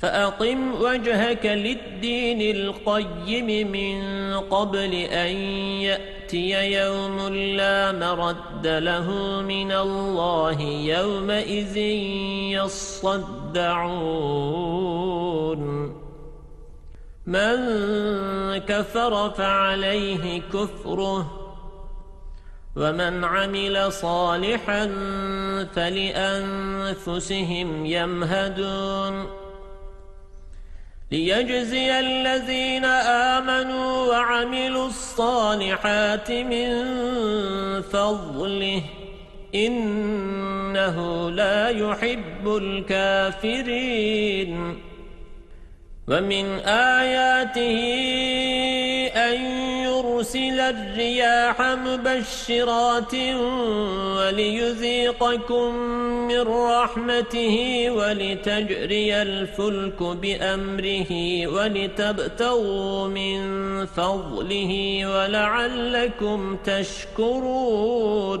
فَأَقِمْ وَجْهَكَ لِلدِّينِ الْقَيِّمِ مِنْ قَبْلِ أَنْ يَأْتِيَ يَوْمٌ لَا مَرَدَّ لَهُ مِنَ اللَّهِ يَوْمَئِذٍ يَصَّدَّعُونَ. مَنْ كَفَرَ فَعَلَيْهِ كُفْرُهُ وَمَنْ عَمِلَ صَالِحًا فَلِأَنفُسِهِمْ يَمْهَدُونَ. ليجزي الذين آمنوا وعملوا الصالحات من فضله. إنه لا يحب الكافرين. ومن آياته أن يرسل الرياح مبشرات وليذيقكم من رحمته ولتجري الفلك بأمره ولتبتغوا من فضله ولعلكم تشكرون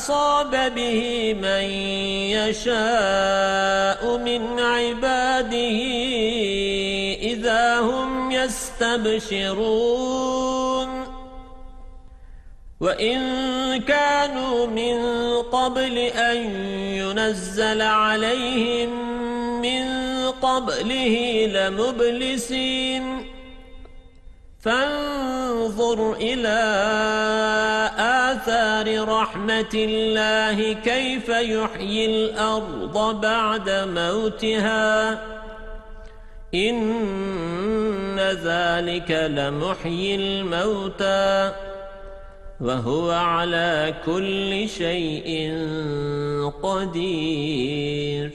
أصاب به من يشاء من عباده إذا هم يستبشرون. وإن كانوا من قبل أن ينزل عليهم من قبله لمبلسين. فانظر إلى آثار رحمة الله كيف يحيي الأرض بعد موتها؟ إن ذلك لمحيي الموتى وهو على كل شيء قدير.